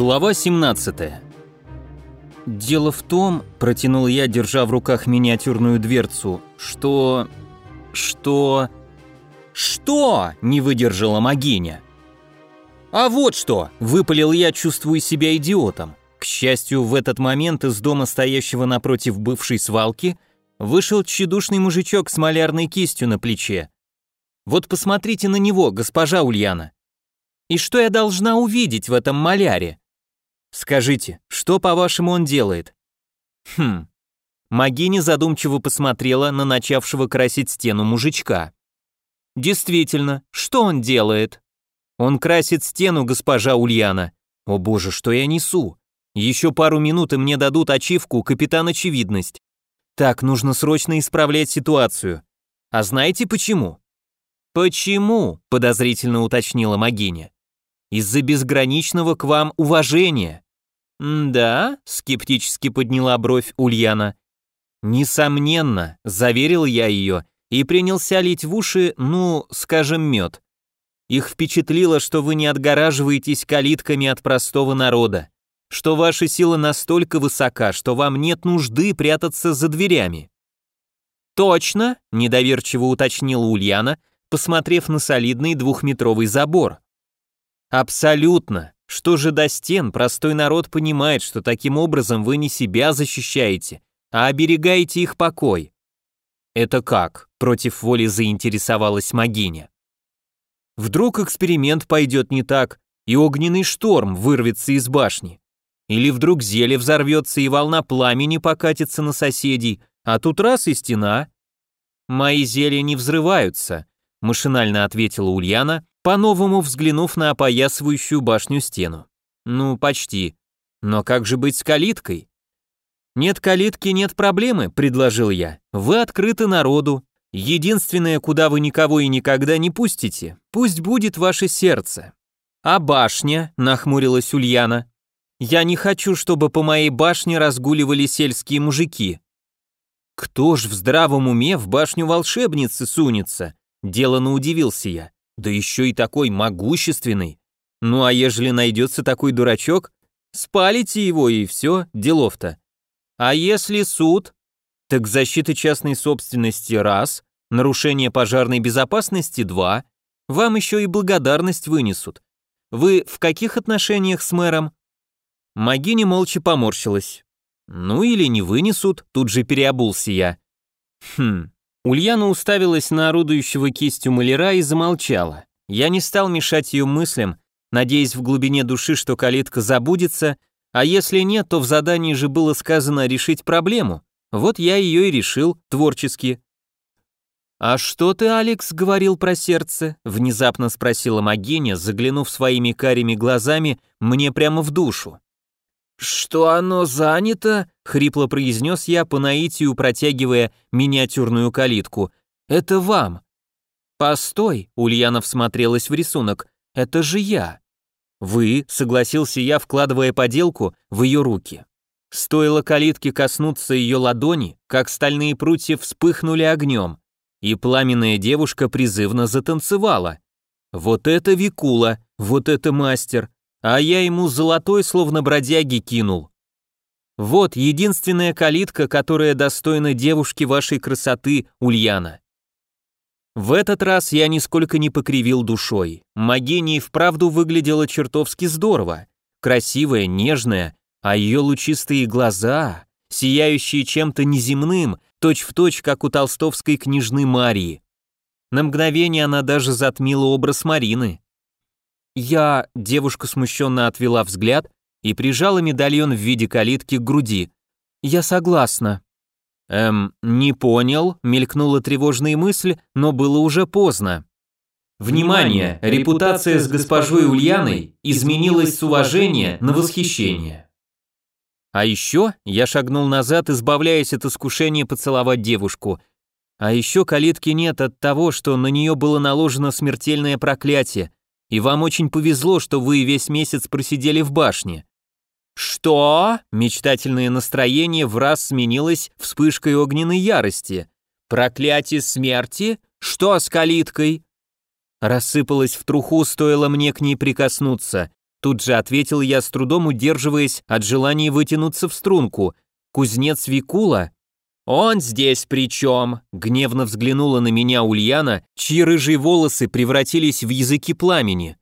Глава 17. Дело в том, протянул я, держа в руках миниатюрную дверцу, что что что не выдержала Магиня. А вот что, выпалил я, чувствуя себя идиотом. К счастью, в этот момент из дома, стоящего напротив бывшей свалки, вышел тщедушный мужичок с малярной кистью на плече. Вот посмотрите на него, госпожа Ульяна. И что я должна увидеть в этом маляре? Скажите, что, по-вашему, он делает? Хм. Магини задумчиво посмотрела на начавшего красить стену мужичка. Действительно, что он делает? Он красит стену, госпожа Ульяна. О боже, что я несу? Еще пару минут и мне дадут ачивку «Капитан Очевидность». Так, нужно срочно исправлять ситуацию. А знаете почему? Почему? Подозрительно уточнила Магиня из-за безграничного к вам уважения». «Да?» — скептически подняла бровь Ульяна. «Несомненно», — заверил я ее и принялся лить в уши, ну, скажем, мед. Их впечатлило, что вы не отгораживаетесь калитками от простого народа, что ваша сила настолько высока, что вам нет нужды прятаться за дверями. «Точно?» – недоверчиво уточнила Ульяна, посмотрев на солидный двухметровый забор. Абсолютно. Что же до стен, простой народ понимает, что таким образом вы не себя защищаете, а оберегаете их покой. Это как? Против воли заинтересовалась Магиня. Вдруг эксперимент пойдет не так, и огненный шторм вырвется из башни. Или вдруг зелье взорвется и волна пламени покатится на соседей, а тут раз и стена. Мои зелья не взрываются, машинально ответила Ульяна, по-новому взглянув на опоясывающую башню стену. Ну, почти. Но как же быть с калиткой? Нет калитки, нет проблемы, предложил я. Вы открыты народу. Единственное, куда вы никого и никогда не пустите, пусть будет ваше сердце. А башня, нахмурилась Ульяна. Я не хочу, чтобы по моей башне разгуливали сельские мужики. Кто ж в здравом уме в башню волшебницы сунется? Делано удивился я да еще и такой могущественный. Ну а ежели найдется такой дурачок, спалите его и все, делов-то. А если суд? Так защита частной собственности раз, нарушение пожарной безопасности два, вам еще и благодарность вынесут. Вы в каких отношениях с мэром? Магини молча поморщилась. Ну или не вынесут, тут же переобулся я. Хм, Ульяна уставилась на орудующего кистью маляра и замолчала. Я не стал мешать ее мыслям, надеясь в глубине души, что калитка забудется, а если нет, то в задании же было сказано решить проблему. Вот я ее и решил, творчески. «А что ты, Алекс, говорил про сердце?» — внезапно спросила Магиня, заглянув своими карими глазами мне прямо в душу. «Что оно занято?» — хрипло произнес я по наитию, протягивая миниатюрную калитку. «Это вам». «Постой», — Ульяна всмотрелась в рисунок, — «это же я». «Вы», — согласился я, вкладывая поделку в ее руки. Стоило калитке коснуться ее ладони, как стальные прутья вспыхнули огнем, и пламенная девушка призывно затанцевала. «Вот это Викула, вот это мастер, а я ему золотой словно бродяги кинул. Вот единственная калитка, которая достойна девушки вашей красоты, Ульяна. В этот раз я нисколько не покривил душой. Магиня и вправду выглядела чертовски здорово. Красивая, нежная, а ее лучистые глаза, сияющие чем-то неземным, точь-в-точь, точь, как у толстовской княжны Марии. На мгновение она даже затмила образ Марины. Я, девушка смущенно отвела взгляд и прижала медальон в виде калитки к груди. Я согласна. Эм, не понял, мелькнула тревожная мысль, но было уже поздно. Внимание, репутация с госпожой Ульяной изменилась с уважения на восхищение. А еще я шагнул назад, избавляясь от искушения поцеловать девушку. А еще калитки нет от того, что на нее было наложено смертельное проклятие, и вам очень повезло, что вы весь месяц просидели в башне». «Что?» – мечтательное настроение в раз сменилось вспышкой огненной ярости. «Проклятие смерти? Что с калиткой?» Рассыпалась в труху, стоило мне к ней прикоснуться. Тут же ответил я, с трудом удерживаясь от желания вытянуться в струнку. «Кузнец Викула?» «Он здесь при чем?» — гневно взглянула на меня Ульяна, чьи рыжие волосы превратились в языки пламени.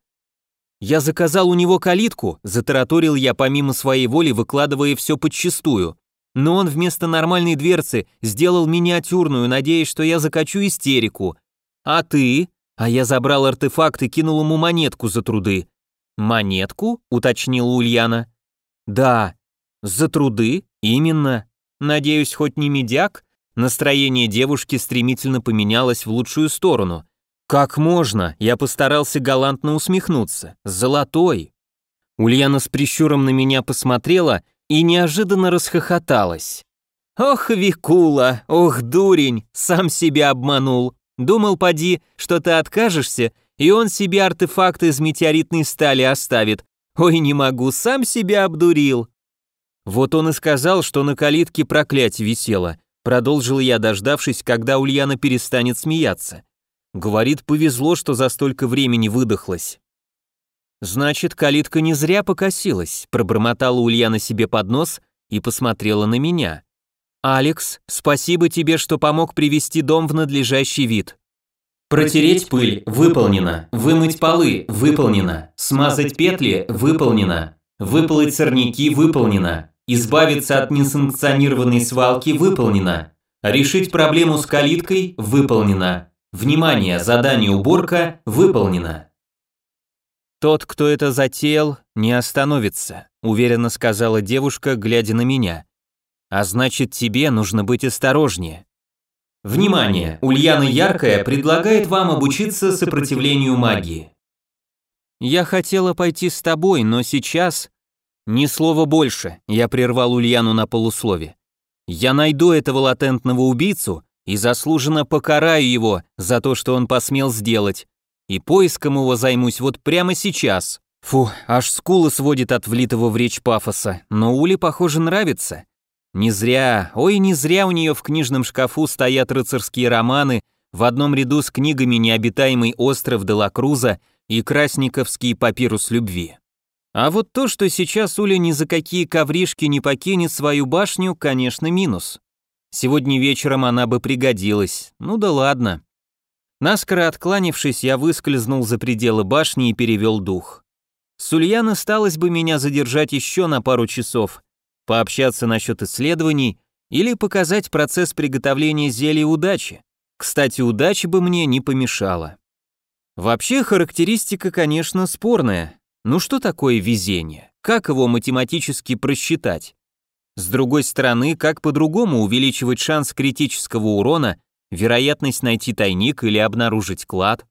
«Я заказал у него калитку», — затараторил я помимо своей воли, выкладывая все подчистую. Но он вместо нормальной дверцы сделал миниатюрную, надеясь, что я закачу истерику. «А ты?» А я забрал артефакт и кинул ему монетку за труды. «Монетку?» — уточнила Ульяна. «Да». «За труды? Именно. Надеюсь, хоть не медяк?» Настроение девушки стремительно поменялось в лучшую сторону. «Как можно?» Я постарался галантно усмехнуться. «Золотой!» Ульяна с прищуром на меня посмотрела и неожиданно расхохоталась. «Ох, Викула, ох, дурень, сам себя обманул. Думал, поди, что ты откажешься и он себе артефакт из метеоритной стали оставит. Ой, не могу, сам себя обдурил. Вот он и сказал, что на калитке проклятие висело. Продолжил я, дождавшись, когда Ульяна перестанет смеяться. Говорит, повезло, что за столько времени выдохлась. Значит, калитка не зря покосилась, пробормотала Ульяна себе под нос и посмотрела на меня. «Алекс, спасибо тебе, что помог привести дом в надлежащий вид. Протереть пыль – выполнено. Вымыть полы – выполнено. Смазать петли – выполнено. Выполоть сорняки – выполнено. Избавиться от несанкционированной свалки – выполнено. Решить проблему с калиткой – выполнено. Внимание, задание уборка – выполнено. «Тот, кто это затеял, не остановится», – уверенно сказала девушка, глядя на меня. «А значит, тебе нужно быть осторожнее. Внимание! Ульяна Яркая предлагает вам обучиться сопротивлению магии. Я хотела пойти с тобой, но сейчас... Ни слова больше, я прервал Ульяну на полуслове. Я найду этого латентного убийцу и заслуженно покараю его за то, что он посмел сделать. И поиском его займусь вот прямо сейчас. Фу, аж скулы сводит от влитого в речь пафоса, но Уле, похоже, нравится. Не зря, ой, не зря у нее в книжном шкафу стоят рыцарские романы в одном ряду с книгами «Необитаемый остров Делакруза» и «Красниковский папирус любви». А вот то, что сейчас Уля ни за какие ковришки не покинет свою башню, конечно, минус. Сегодня вечером она бы пригодилась, ну да ладно. Наскоро откланившись, я выскользнул за пределы башни и перевел дух. С Ульян осталось бы меня задержать еще на пару часов, пообщаться насчет исследований или показать процесс приготовления зелья удачи. Кстати, удача бы мне не помешала. Вообще характеристика, конечно, спорная. Ну что такое везение? Как его математически просчитать? С другой стороны, как по-другому увеличивать шанс критического урона, вероятность найти тайник или обнаружить клад?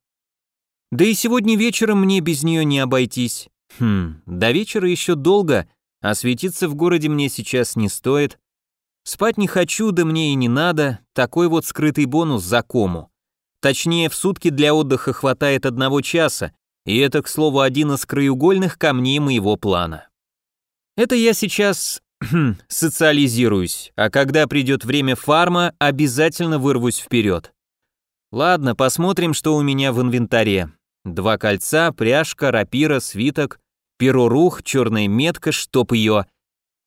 Да и сегодня вечером мне без нее не обойтись. Хм, до вечера еще долго, а светиться в городе мне сейчас не стоит. Спать не хочу, да мне и не надо, такой вот скрытый бонус за кому. Точнее, в сутки для отдыха хватает одного часа, и это, к слову, один из краеугольных камней моего плана. Это я сейчас социализируюсь, а когда придет время фарма, обязательно вырвусь вперед. Ладно, посмотрим, что у меня в инвентаре. Два кольца, пряжка, рапира, свиток, перо рух, черная метка, чтоб ее.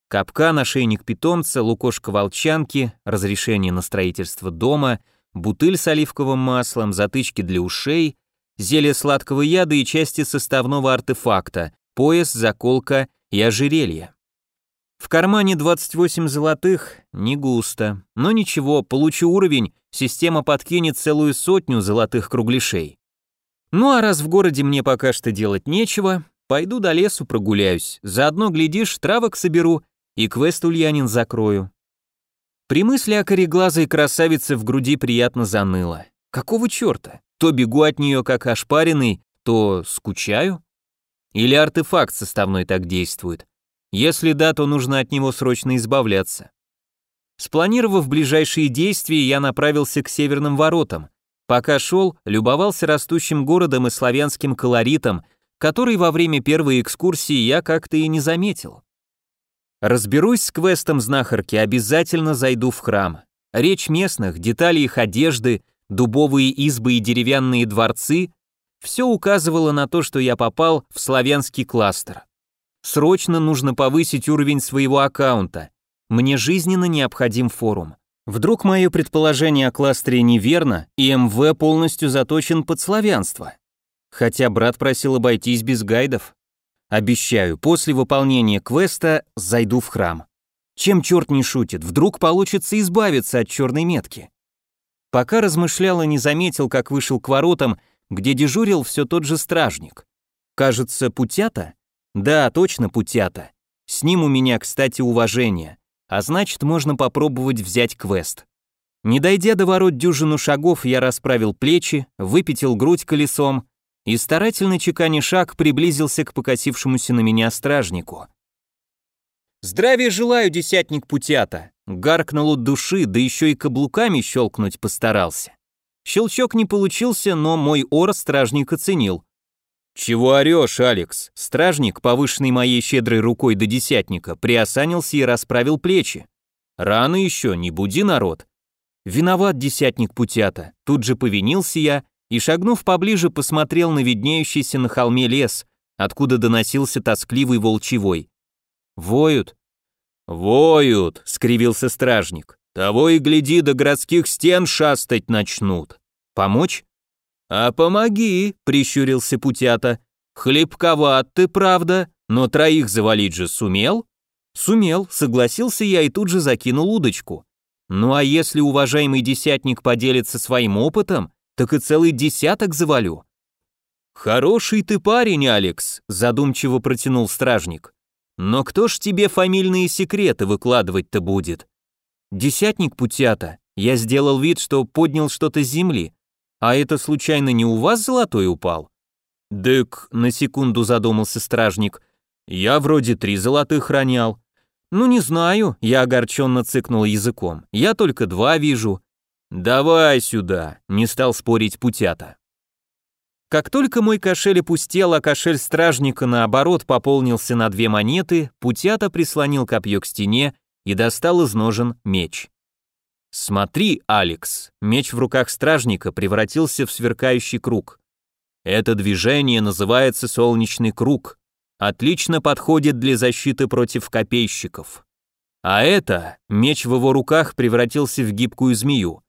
Капкан, ошейник питомца, лукошка волчанки, разрешение на строительство дома, бутыль с оливковым маслом, затычки для ушей, зелье сладкого яда и части составного артефакта, пояс, заколка и ожерелье. В кармане 28 золотых, не густо, но ничего, получу уровень, система подкинет целую сотню золотых кругляшей. Ну а раз в городе мне пока что делать нечего, Пойду до лесу прогуляюсь, заодно, глядишь, травок соберу и квест Ульянин закрою. При мысли о кореглазой красавице в груди приятно заныло. Какого черта? То бегу от нее как ошпаренный, то скучаю? Или артефакт составной так действует? Если да, то нужно от него срочно избавляться. Спланировав ближайшие действия, я направился к северным воротам. Пока шел, любовался растущим городом и славянским колоритом, который во время первой экскурсии я как-то и не заметил. Разберусь с квестом знахарки, обязательно зайду в храм. Речь местных, детали их одежды, дубовые избы и деревянные дворцы – все указывало на то, что я попал в славянский кластер. Срочно нужно повысить уровень своего аккаунта. Мне жизненно необходим форум. Вдруг мое предположение о кластере неверно, и МВ полностью заточен под славянство. Хотя брат просил обойтись без гайдов. Обещаю, после выполнения квеста зайду в храм. Чем черт не шутит, вдруг получится избавиться от черной метки. Пока размышлял и не заметил, как вышел к воротам, где дежурил все тот же стражник. Кажется, Путята? Да, точно Путята. С ним у меня, кстати, уважение а значит, можно попробовать взять квест. Не дойдя до ворот дюжину шагов, я расправил плечи, выпятил грудь колесом и, старательно чеканя шаг, приблизился к покосившемуся на меня стражнику. «Здравия желаю, десятник путята!» Гаркнул от души, да еще и каблуками щелкнуть постарался. Щелчок не получился, но мой ор стражник оценил. «Чего орешь, Алекс?» Стражник, повышенный моей щедрой рукой до десятника, приосанился и расправил плечи. «Рано еще, не буди народ». «Виноват, десятник путята». Тут же повинился я и, шагнув поближе, посмотрел на виднеющийся на холме лес, откуда доносился тоскливый волчевой. «Воют?» «Воют», — скривился стражник. «Того и гляди, до городских стен шастать начнут». «Помочь?» «А помоги», — прищурился Путята. «Хлебковат ты, правда, но троих завалить же сумел?» «Сумел», — согласился я и тут же закинул удочку. «Ну а если уважаемый десятник поделится своим опытом, так и целый десяток завалю». «Хороший ты парень, Алекс», — задумчиво протянул стражник. «Но кто ж тебе фамильные секреты выкладывать-то будет?» «Десятник Путята». Я сделал вид, что поднял что-то с земли. А это случайно не у вас золотой упал? Дык, на секунду задумался стражник. Я вроде три золотых ронял. Ну не знаю, я огорченно цыкнул языком. Я только два вижу. Давай сюда, не стал спорить путята. Как только мой кошель опустел, а кошель стражника наоборот пополнился на две монеты, путята прислонил копье к стене и достал из ножен меч. «Смотри, Алекс!» Меч в руках стражника превратился в сверкающий круг. Это движение называется солнечный круг. Отлично подходит для защиты против копейщиков. А это, меч в его руках превратился в гибкую змею.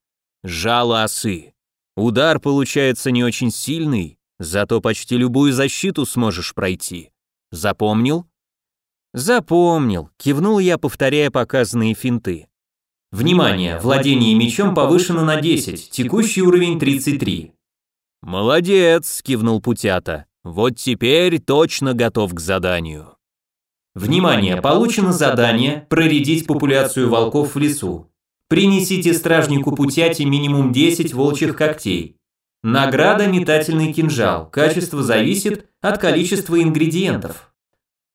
Жало осы. Удар получается не очень сильный, зато почти любую защиту сможешь пройти. Запомнил? Запомнил, кивнул я, повторяя показанные финты. Внимание, владение мечом повышено на 10, текущий уровень 33. Молодец, кивнул Путята. Вот теперь точно готов к заданию. Внимание, получено задание проредить популяцию волков в лесу. Принесите стражнику Путяти минимум 10 волчьих когтей. Награда метательный кинжал. Качество зависит от количества ингредиентов.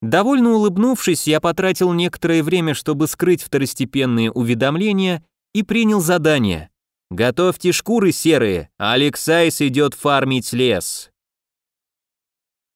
Довольно улыбнувшись, я потратил некоторое время, чтобы скрыть второстепенные уведомления и принял задание. «Готовьте шкуры серые, Алексайс идет фармить лес».